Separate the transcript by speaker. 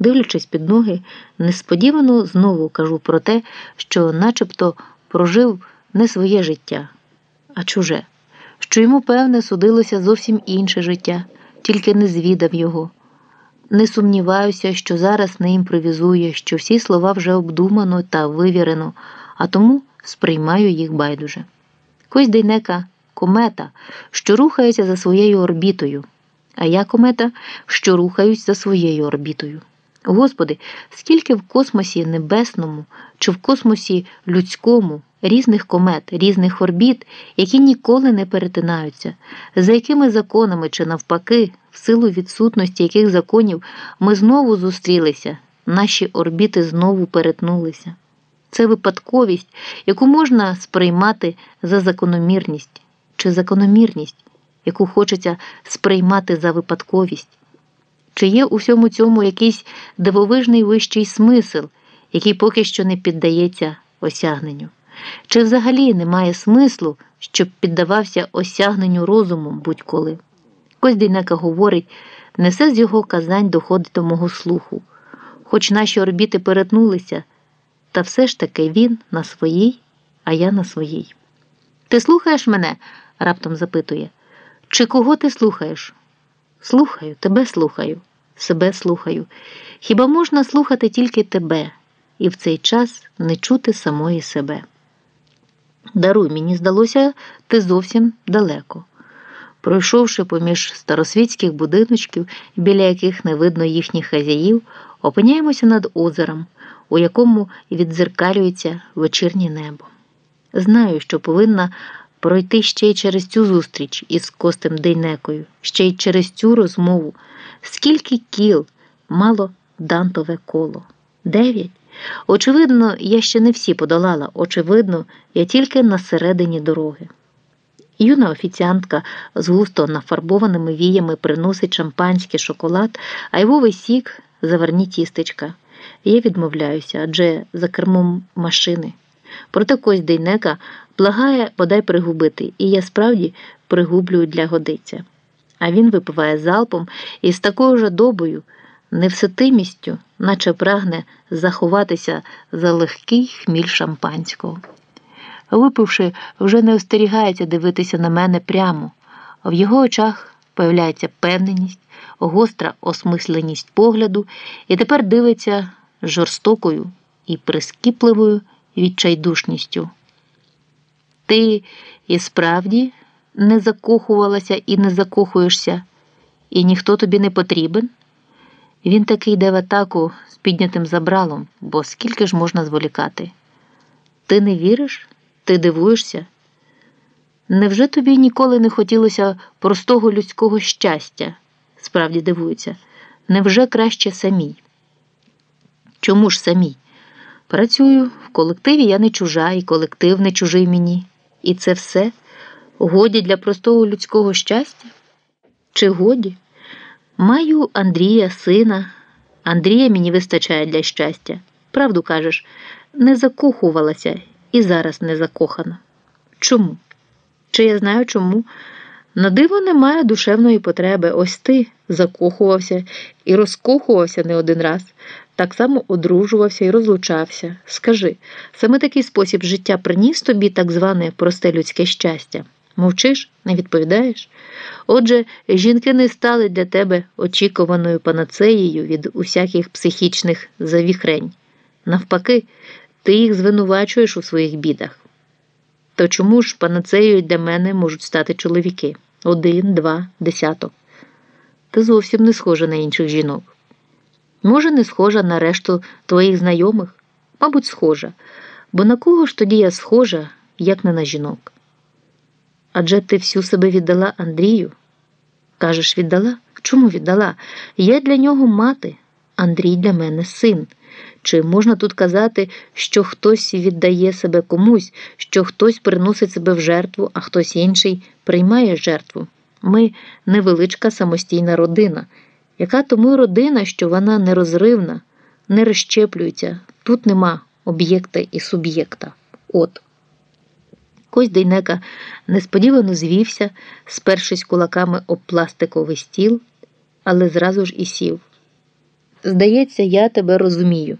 Speaker 1: Дивлячись під ноги, несподівано знову кажу про те, що начебто прожив не своє життя, а чуже, що йому, певне, судилося зовсім інше життя, тільки не звідав його. Не сумніваюся, що зараз не імпровізує, що всі слова вже обдумано та вивірено, а тому сприймаю їх байдуже. Кось Дейнека комета, що рухається за своєю орбітою, а я комета, що рухаюсь за своєю орбітою. Господи, скільки в космосі небесному чи в космосі людському різних комет, різних орбіт, які ніколи не перетинаються, за якими законами чи навпаки, в силу відсутності яких законів ми знову зустрілися, наші орбіти знову перетнулися. Це випадковість, яку можна сприймати за закономірність чи закономірність, яку хочеться сприймати за випадковість. Чи є у всьому цьому якийсь дивовижний вищий смисл, який поки що не піддається осягненню? Чи взагалі немає смислу, щоб піддавався осягненню розумом будь-коли? Коздійнека говорить, не все з його казань доходить до мого слуху, хоч наші орбіти перетнулися, та все ж таки він на своїй, а я на своїй. Ти слухаєш мене? раптом запитує. Чи кого ти слухаєш? Слухаю, тебе слухаю, себе слухаю. Хіба можна слухати тільки тебе і в цей час не чути самої себе? Даруй, мені здалося, ти зовсім далеко. Пройшовши поміж старосвітських будиночків, біля яких не видно їхніх хазяїв, опиняємося над озером, у якому віддзеркалюється вечірнє небо. Знаю, що повинна пройти ще й через цю зустріч із Костем Дейнекою, ще й через цю розмову. Скільки кіл мало дантове коло? Дев'ять. Очевидно, я ще не всі подолала. Очевидно, я тільки на середині дороги. Юна офіціантка з густо нафарбованими віями приносить шампанський шоколад, а його сік заверні тістечка. Я відмовляюся, адже за кермом машини. Проте Кость Дейнека благає бодай пригубити, і я справді пригублюю для годиця. А він випиває залпом і з такою жадобою, невситимістю, наче прагне заховатися за легкий хміль шампанського. Випивши, вже не остерігається дивитися на мене прямо, в його очах появляється певненість, гостра осмисленість погляду, і тепер дивиться жорстокою і прискіпливою відчайдушністю. Ти і справді не закохувалася і не закохуєшся, і ніхто тобі не потрібен. Він таки йде в атаку з піднятим забралом, бо скільки ж можна зволікати? Ти не віриш? Ти дивуєшся? Невже тобі ніколи не хотілося простого людського щастя? Справді дивується. Невже краще самій? Чому ж самій? Працюю в колективі я не чужа, і колектив не чужий мені. І це все годі для простого людського щастя? Чи годі? Маю Андрія, сина. Андрія мені вистачає для щастя. Правду кажеш, не закохувалася і зараз не закохана. Чому? Чи я знаю чому? На диво немає душевної потреби. Ось ти закохувався і розкохувався не один раз, так само одружувався і розлучався. Скажи, саме такий спосіб життя приніс тобі так зване просте людське щастя? Мовчиш, не відповідаєш? Отже, жінки не стали для тебе очікуваною панацеєю від усяких психічних завіхрень. Навпаки, ти їх звинувачуєш у своїх бідах. То чому ж панацеєю для мене можуть стати чоловіки один, два, десяток? Ти зовсім не схожа на інших жінок. Може, не схожа на решту твоїх знайомих? Мабуть, схожа, бо на кого ж тоді я схожа, як не на жінок? Адже ти всю себе віддала Андрію? Кажеш, віддала? Чому віддала? Я для нього мати, Андрій для мене син. Чи можна тут казати, що хтось віддає себе комусь, що хтось приносить себе в жертву, а хтось інший приймає жертву? Ми невеличка самостійна родина, яка тому родина, що вона нерозривна, не розщеплюється, тут нема об'єкта і суб'єкта. От. Кось Дейнека несподівано звівся, спершись кулаками об пластиковий стіл, але зразу ж і сів. Здається, я тебе розумію.